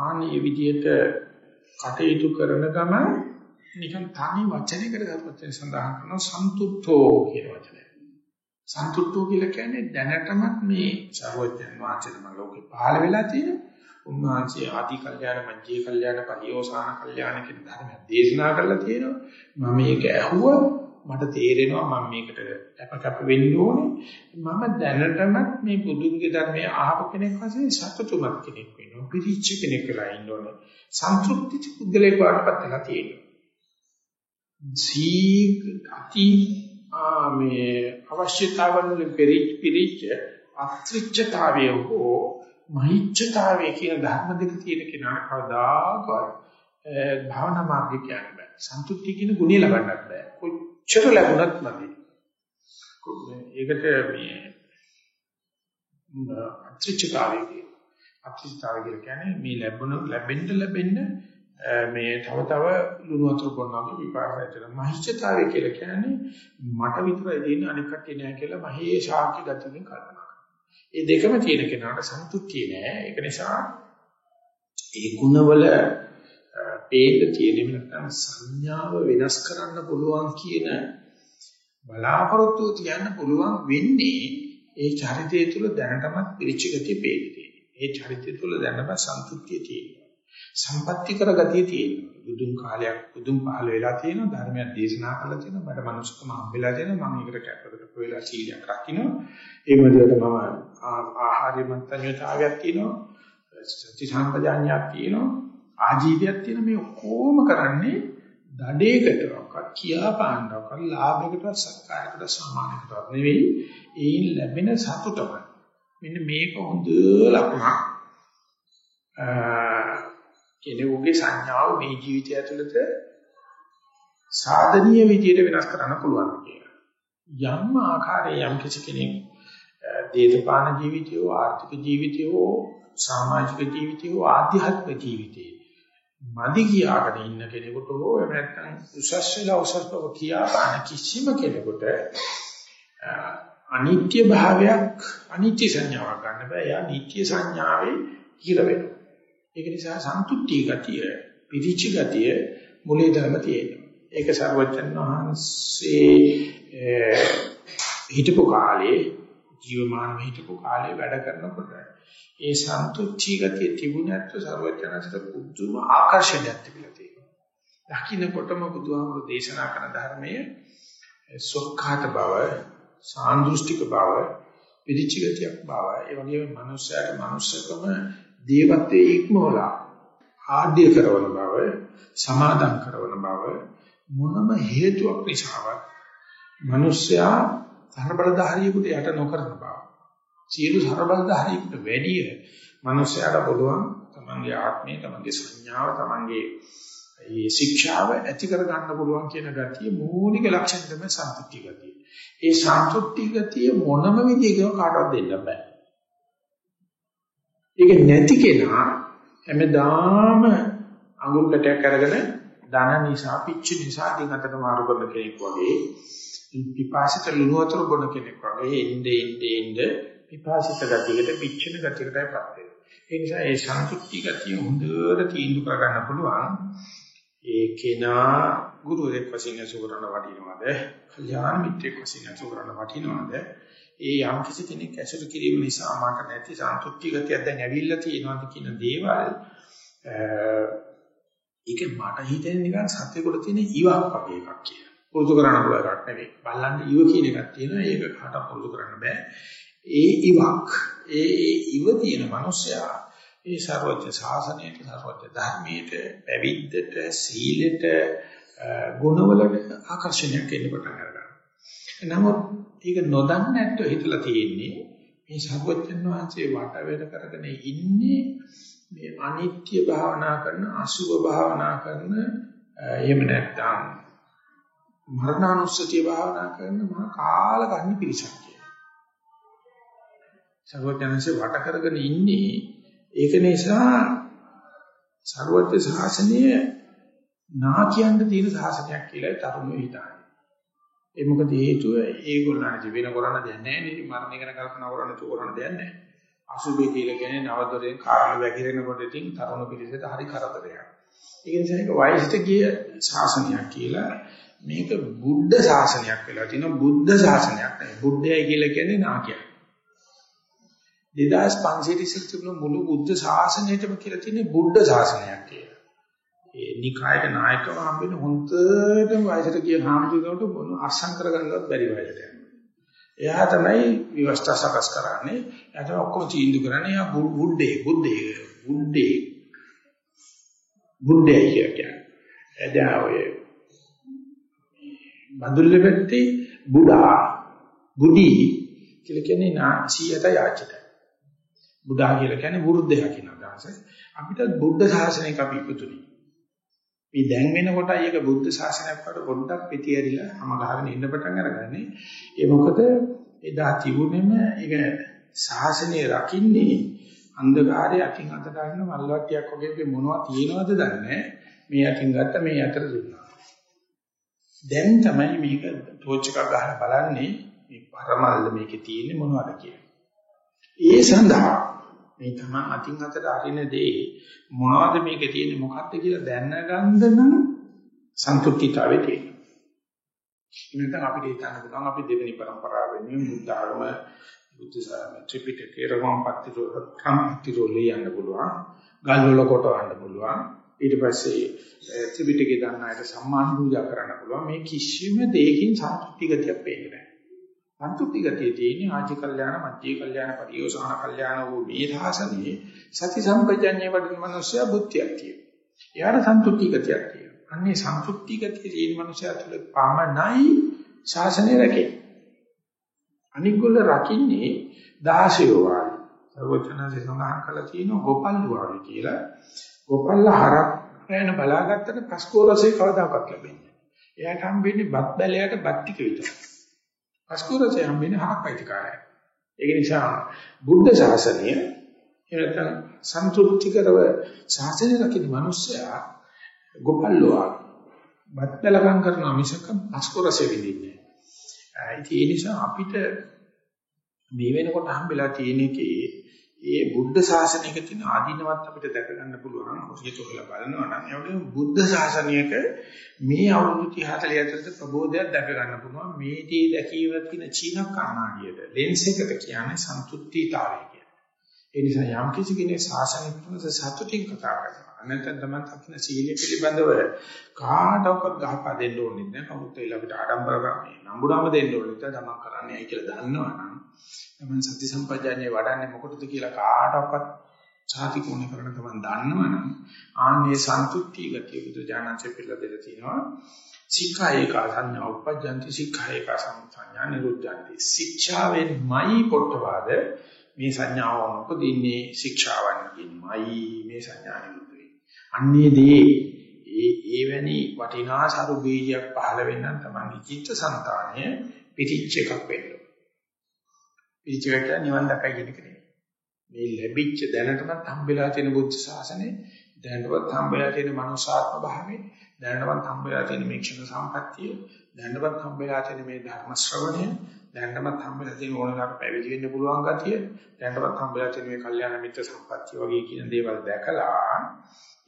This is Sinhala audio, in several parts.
ආනීය විදියට කටයුතු කරන ගම නිකන් තනි වචනයකට ගත්තොත් සඳහන් කරනවා සන්තුට්ඨෝ කියන වචනය. සන්තුට්ඨෝ කියලා කියන්නේ දැනටමත් මේ සර්වඥ වාචනම ලෝකේ පහළ වෙලා තියෙන උන්වහන්සේ ආදි කල්යාණ මජ්ජේ කල්යාණ පරිෝසాన කල්යාණ කියන ධර්මය දේශනා කරලා තියෙනවා. මම මේක ඇහුවා මට තේරෙනවා මම මේකට අපකප්ප වෙන්න ඕනේ. මම දැනටමත් මේ බුදුන්ගේ ධර්මයේ අහපු කෙනෙක් වශයෙන් සතුටුමත් කෙනෙක් වෙනවා. පිරිච්ච කෙනෙක් වෙලා ඉන්න ඕනේ. සන්තුෂ්ටි පුද්ගලයෙක් වඩපත් වෙලා තියෙනවා. සීග අති මේ අවශ්‍යතාවන් වලින් පිරිච්ච අත්‍රිච්ඡතාවය හෝ මහිච්ඡතාවය කියන ධර්ම දෙක තියෙන කෙනාට කවදාකවත් භාවනා මාර්ගය කියන්න බෑ. සන්තුෂ්ටි කියන ගුණය ලබන්නත් බෑ. කොච්චර ලැබුණත් නැති. ඒකට මේ අත්‍රිච්ඡතාවය කියන අත්‍රිච්ඡතාවය කියන්නේ මේ ලැබුණ ලැබෙන්න ලැබෙන්න මේ තව තව ලුණු වතුර බොනවා විපාකයෙන් මහිච්ඡතාවය කියලා කියන්නේ මට විතරයි දෙන්නේ අනික කටේ නෑ කියලා මහේ ශාක්‍ය ගතියෙන් කල්පනා ඒ දෙකම තියෙන කෙනාට සන්තුෂ්තිය නෑ. ඒක නිසා ඒ ගුණවල පේන්න තියෙන නැත්නම් සංඥාව වෙනස් කරන්න පුළුවන් කියන බලාපොරොත්තු තියන්න පුළුවන් වෙන්නේ ඒ චරිතය තුළ දැනටමත් පිරිච්ච ගතිය පේන්නේ. ඒ චරිතය තුළ දැනටමත් සන්තුෂ්තිය තියෙනවා. සම්පත්‍ති කර ගතිය තියෙනවා. බුදුන් කාලයක් බුදුන් පහළ වෙලා තියෙනවා ධර්මයක් දේශනා කරලා තියෙනවා මට මනුස්සකම හම්බෙලා තියෙනවා මම ඒකට කැපකට වෙලා සීලයක් රකින්න ඒ වගේට මම ආහාරය මන්ත්‍රණ්‍යතාවයක් තියෙනවා සත්‍ය සම්පජාඤ්ඤයක් තියෙනවා ආජීවයක් තියෙන මේ ඔක්කොම කරන්නේ දඩේකටවත් කියා පාන්නවක ලාභයකට සත්කාරයකට සමානකට නෙවෙයි. ඒන් ලැබෙන සතුටම. මෙන්න මේක හොඳ ලකුණක්. කෙනෙකුගේ සංඥාව මේ ජීවිතය ඇතුළත සාධනීය විදියට වෙනස් කරන්න පුළුවන් කියලා. යම් ආකාරයේ යම් කිසි කෙනෙක් දේශපාලන ජීවිතය හෝ ආර්ථික ජීවිතය හෝ සමාජික ජීවිතය හෝ ආධ්‍යාත්මික ජීවිතය මදි කියාගෙන ඉන්න කෙනෙකුට හෝ එහෙම නැත්නම් උසස් වෙලා උසස් බව කියාපාන කිසිම කෙනෙකුට අනිත්‍ය භාවයක් අනිත්‍ය සංඥාවක් ගන්න බෑ. එයා නිත්‍ය සංඥාවේ හිර වෙනවා. ඒක නිසා සන්තුට්ටි ගතිය, පිරිචි ගතිය මුලේ ධර්ම තියෙනවා. ඒක සර්වජන් වහන්සේ හිටපු කාලේ ජීවමානව හිටපු කාලේ වැඩ කරනකොට ඒ සන්තුට්ටි ගතිය තිබුණත් සර්වජනන්ට පුදුම ආකර්ෂණයක් තිබිලා තියෙනවා. දකින්නකොටම බුදුහාමුදුරු දේශනා කරන ධර්මයේ සොක්ඛාත බව, සාන්දෘෂ්ටික බව, පිරිචි ගතියක් බව, ඒ වගේම මනුස්සයාට මනුස්සකම දේවත්වයේ ඉක්මවලා ආඩ්‍ය කරන බව සමාදම් කරන බව මොනම හේතුවක් නිසාවත් මිනිස්සයා සර්බලධාරියෙකුට යට නොකරන බව සියලු සර්බලධාරියෙකුට වැඩිය මිනිස්සයාට පුළුවන් තමන්ගේ ආත්මය තමන්ගේ සංඥාව තමන්ගේ මේ ශික්ෂාව ඇති කර ගන්න පුළුවන් කියන ගතිය මූලික ලක්ෂණ තමයි සම්පූර්ණ ගතිය. ඒ සම්පූර්ණ ගතිය මොනම විදිහකින් කාටවත් දෙන්න බෑ. ඒක නැති කෙනා හැමදාම අඟුල් කටයක් අරගෙන ධන නිසා පිච්ච නිසා දිගටම මාරු කරන කෙනෙක් වගේ පිපාසිත ලුණු වතුර බොන කෙනෙක් වගේ ඉnde ඉnde ඉnde පිපාසිත ගතියකට පිච්චෙන ගතියකටපත් වෙනවා. ඒ නිසා ඒ සන්තුෂ්ටි ගතිය හොඳට තීන්දුව කරගන්න පුළුවන්. ඒ කෙනා ගුරුවරයෙක් වශයෙන් අසුරන වටිනවද? කල්යාණ මිත්‍රයෙක් වශයෙන් අසුරන වටිනවද? ඒ යම් කිසි කෙනෙක් ඇසුරු කිරීම නිසා මට නැති සන්තුෂ්ටි ගතියක් දැන් ඇවිල්ලා තියෙනවාද කියන දේවල් ඒක මට හිතෙන නිකන් සත්‍යකොට තියෙන ඊවක් වගේ එකක් කියලා. පුරුදු කරන්න පුළුවන් එකක් නෙවෙයි. බලන්න ඊව කියන එකක් තියෙනවා. ඒක කාට පුරුදු කරන්න බෑ. ඒ ඊවක් ඒ ඒ ඊව තියෙන මිනිස්සයා ඒ ਸਰවඥ ශාසනයට ਸਰවඥ ධර්මයට පැවිද්දට සීලෙට ගුණවලට ආකර්ෂණයක් එන්න පටන් ගන්නවා. නමුත් ඒක නොදන්න ඇත්තෝ හිතලා තියෙන්නේ මේ ਸਰවඥන් වහන්සේ වට වෙන කරගෙන ඉන්නේ මේ අනිත්‍ය භාවනා කරන අසුභ භාවනා කරන එහෙම නැත්නම් මරණානුස්සතිය භාවනා කරන මහා කාලකන්ණි පිරිසක් කියලා. සර්වඥන්සේ වට කරගෙන ඉන්නේ ඒක නිසා සර්වඥ ශාසනය නා කියන්න තියෙන ශාසනයක් කියලා තරුණයෝ හිතන්නේ. ඒ මොකද හේතුව ඒගොල්ලන්ට වෙන කරන්න දෙයක් නැහැ නේද මරණය ගැන කල්පනා කරන්න තු කරන්න දෙයක් නැහැ අසුභය කියලා කියන්නේ නවදොරෙන් කාර්ය වැగిරෙනකොට ඉතින් තරුණ පිළිසෙට හරි කරදරයක්. ඒ නිසා ඒක වයසට ගිය ශාසනයක් කියලා මේක බුද්ධ ශාසනයක් වෙලා තිනවා බුද්ධ ශාසනයක් නෙවෙයි. බුද්ධයයි කියලා කියන්නේ නාකියක්. 2500 ඉස්සෙල් තිබුණු මුළු බුද්ධ ශාසනයටම කියලා තියෙන්නේ බුද්ධ ශාසනයක් කියලා. ඒ නිකායක නායකව හම්බෙන්න හොන්තටම වයසට ගිය හාමුදුරුවෝට මොන අසං කරගන්නවත් බැරි වයසට යනවා. එයා තමයි විවස්ථා සකස් කරන්නේ. එයා තමයි ඔක්කොම තීන්දුව කරන්නේ. එයා බුද්ධේ බුද්ධේ බුද්ධේ බුද්ධේ කියන්නේ. එදා ඔය බඳුල්ල පැත්තේ බුඩා බුඩි කියලා කියන්නේ නාචියට යාචිත. බුඩා කියලා කියන්නේ වෘද්ධයා කියන අදහස. අපිට බුද්ධ ශාසනයක අපි ඉපදුනේ. මේ දැන් වෙනකොටයි ඒක බුද්ධ ශාසනයක් වට පොඩ්ඩක් පිටි ඇරිලා හැම ගහගෙන ඉන්න පටන් අරගන්නේ. ඒ මොකද එදා තිබුණෙම ඒක ශාසනය රකින්නේ අන්ධකාරය අකින් අතට ගන්න මල්වට්ටියක් වගේ මොනවද තියෙනවද දන්නේ මේ අකින් ගත්ත මේ අතර දුන්නා. දැන් තමයි මේක ටෝච් එකක් ගහලා බලන්නේ මේ පරමල්ල මේකේ තියෙන්නේ මොනවද කියලා. ඒ සඳහා මේ තමයි අතින් අතට අරින දේ මොනවද මේකේ තියෙන්නේ මොකක්ද කියලා දැනගන්න නම් සන්තුෂ්ටිතාවේ තියෙනවා. එනකන් අපිට හිතන්න පුළුවන් අපි දෙවෙනි પરම්පරාවෙන් බුද්ධ ආගම බුද්ධ සාම ත්‍රිපිටකේ රවම් පත්තිරෝ කම්පතිරෝ ලියන්න පුළුවන්. ගල් වල කොටවන්න පුළුවන්. ඊට පස්සේ ත්‍රිපිටකේ දන්න අයට සම්මාන පූජා කරන්න පුළුවන්. මේ කිසිම දෙයකින් සන්තුෂ්ටි ගතියක් පේන්නේ නැහැ. සන්තුෂ්ටි ගතිය තියෙන්නේ ආජි කල්යාණ, මධ්‍ය කල්යාණ, පරියෝසాన කල්යාණ වූ මේ ධාසනේ සති සම්පජඤ්ඤේ වඩන මනුස්සයා බුද්ධියක් තියෙනවා. එයාට සන්තුෂ්ටි ගතියක් තියෙනවා. අන්නේ සන්තුෂ්ටි ගතිය තියෙන මනුස්සයා තුළ පමණයි ශාසනය රැකේ. අනිගොල්ල රකින්නේ 16 වාරි. සර්වචනසේ සඳහන් කළා තියෙනවා ගොපල්ලු වාරි කියලා. ගොපල්ල හරක් වෙන බලාගත්තට පස්කෝරසේ කවදාකවත් ලැබෙන්නේ නැහැ. එයාට හම්බෙන්නේ බත් බැලයට බත් ටික විතරයි. පස්කෝරසේ හම්බෙන්නේ හරක් පයිතිකාරය. ඒක නිසා බුද්ධ ශාසනය එනතන සන්තුෂ්ටිකරව ශාසනය රකින්න මිනිස්සයා ගොපල්ලෝ බත් බැලකම් කරන මිසක පස්කෝරසේ විඳින්නේ නැහැ. ඒ නිසා අපිට මේ වෙනකොට හම්බෙලා තියෙන එකේ ඒ බුද්ධ ශාසනයක තියෙන ආධිනවත් අපිට දැක ගන්න පුළුවන් ඔසියට හොයලා බලනවා නම් ඒ වගේම බුද්ධ ශාසනයක මේ අවුරුදු 30 40 ඇතුළත ප්‍රබෝධයක් දැක ගන්න පුළුවන් මේ දී දැකීම තියෙන චීන කර්ණාඩියට ලෙන්ස් එකට කියන්නේ සන්තුෂ්ටිතාවය කියන්නේ. ඒ නිසා යම් කිසි කෙනෙක් ශාසනික තුනස සතුටින් කතා කරනවා. නැත්නම් තමයි අපිට සීලය පිළිබඳව කාටවත් ගහපා දෙන්න ඕනේ නැහැ. කවුරුත් ඒලා අපිට ආඩම්බර කරන්නේ නම්බුනම දෙන්න ඕනේ නැහැ. තමන් කරන්නේ කියලා දන්නවනම් තමන් සති සම්පජාන්නේ වඩන්නේ මොකටද කියලා කාටවත් සාති කෝණේ කරන තමන් දන්නවනම් ආන්නේ සන්තුට්ටි ගතිය බුදු ඥානසේ පිළිලා දෙලා තිනවා සික්ඛායේක සංඥා උපජ්ජන්ති සික්ඛායේක සංඥා නිරුද්ධಂತಿ ශික්ෂාවෙන්මයි පොට්ටවාද මේ සංඥාව මොකදින්නේ ශික්ෂාවන්ගෙන්මයි මේ සංඥා නිරුද්ධ වෙන්නේ. අන්නේදී ඒ එවැනි වටිනා සරු බීජයක් පහළ වෙන්න තමයි චිත්ත සංතානය පිටිච් එකක් වෙන්න පිළිචකට නිවන් දකයි කියන එක නෙවෙයි. මේ ලැබිච්ච දැනටමත් හම්බෙලා තියෙන බුද්ධ ශාසනය, දැනටමත් හම්බෙලා තියෙන මනුෂ්‍යාත්ම භාවය, දැනටමත් හම්බෙලා තියෙන මේ ක්ෂණ සම්පත්තිය, දැනටමත් හම්බෙලා තියෙන මේ ධර්ම ශ්‍රවණය, දැනටමත් හම්බෙලා තියෙන ඕනකට පැවිදි වෙන්න පුළුවන් ගතිය, දැනටමත් හම්බෙලා තියෙන මේ කල්යාණ මිත්‍ර සම්පත්තිය වගේ කියන දේවල් දැකලා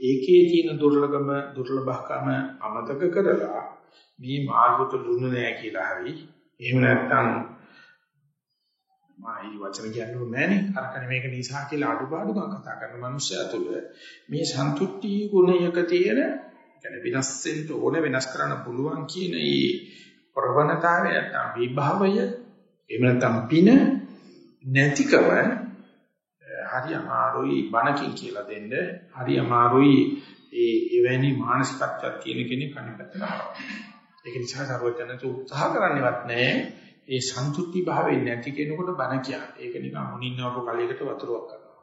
ඒකේ තියෙන දුර්ලභම දුර්ලභකම අමතක කරලා මේ මාර්ගත දුන්න නෑ කියලා හරි එහෙම නැත්නම් මා ඊ වචන කියන්නේ නැහනේ අරකනේ මේක නිසා කියලා අඩුපාඩුකම් කතා කරන මනුස්සයා තුළ මේ සන්තුට්ටි ගුණයක තියෙන يعني විනාශ වෙන්න ඕන වෙනස් කරන්න පුළුවන් කියන ඒ ප්‍රවණතාවය නැත්නම් විභවය එහෙම නැත්නම් පින නැතිකම හරි අමාරුයි බණකින් කියලා දෙන්න හරි අමාරුයි ඒ එවැනි මානසිකත්වයක් තියෙන කෙනෙක් අනිපතට ඒක නිසා සර්වඥයන්ට උත්සාහ කරන්නේවත් නැහැ ඒ සන්තුට්ටි භාවයෙන් නැති කෙනෙකුට බණ කියන්නේ. ඒක නිකන් මුනින්නවක කලයකට වතුරක් කරනවා.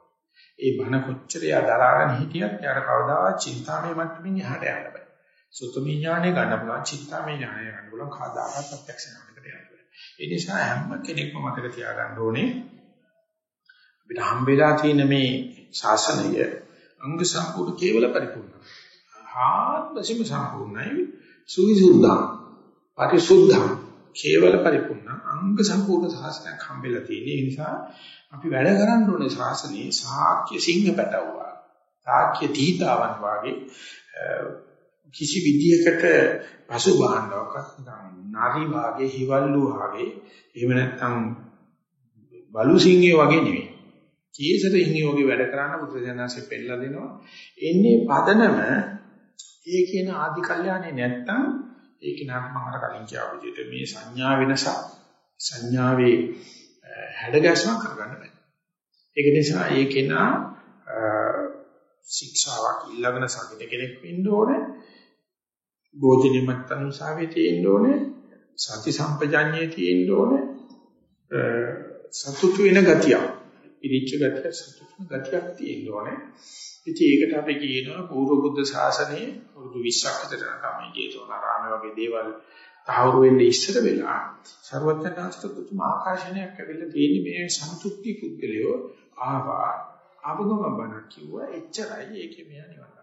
ඒ බණ කොච්චර යා දරාගෙන හිටියත් යාර කවදාවත් චින්තාමය මට්ටමින් එහාට යන්න බෑ. සුතමී ඥානය ගන්න පුළුවන්, චින්තාමය ඥානය ගන්න පුළුවන්, කවදාවත් ප්‍රත්‍යක්ෂ ඥානයකට යන්න බෑ. ඒ නිසා හැම කෙනෙක්ම මතක තියාගන්න ඕනේ අපිට හම්බෙලා තියෙන මේ ශාසනය අංග සම්පූර්ණ කේවල පරිපූර්ණ. ආත්මසිම සම්පූර්ණයි සුවිසුද්ධා පරිසුද්ධා කේවල පරිපූර්ණ අංග සම්පූර්ණ ශාසනයක් හම්බෙලා තියෙන නිසා අපි වැඩ කරන්න ඕනේ ශාසනයේ සාක්‍ය සිංහ පැටවුවා. සාක්‍ය දීතාවන් වාගේ කිසි විදියකට පසු බාහන්නවක්වත් නාරි වාගේ හිවල්ලු වාගේ එහෙම නැත්නම් බලු සිංහය වගේ නෙවෙයි. කීසර හිංගි වගේ වැඩ කරන්න බුදුසසුනාසේ පෙන්නලා දෙනවා. එන්නේ පදනම ඒ කියන ආදි කල්යාණේ නැත්තම් ඒක නම මම අර කලින් කියාව විදිහට මේ සංඥා වෙනස සංඥාවේ හැඩගැස්ම කරගන්න බෑ. ඒක නිසා ඒ කෙනා ශික්ෂාවක් ඊළඟන සමිත කෙනෙක් වෙන්න ඕනේ. භෝජනෙ මත්තනුසාවේ තියෙන්න ඕනේ. සති සම්පජඤ්ඤයේ තියෙන්න ඕනේ. සතුටු වෙන ගතියක්. ඉරිච්ච ගතිය සතුටු වෙන ගතියක් තියෙන්න ඕනේ. ඉතින් ඒකට අපි කියනවා පූර්ව බුද්ධ ශාසනයේ වරුදු 20ක් විතර තමයි ජේතවනාරාමයේ වගේ දේවල් තහවුරු වෙන්නේ ඉස්සර වෙලා ਸਰවඥාස්ත පුතුම ආකර්ෂණයක් ඇවිල්ලා තියෙන්නේ මේ සන්තුෂ්ටි පුද්ගලයෝ ආවා ආවගම බණ කිව්වා එච්චරයි ඒකේ මෙයා නිවන්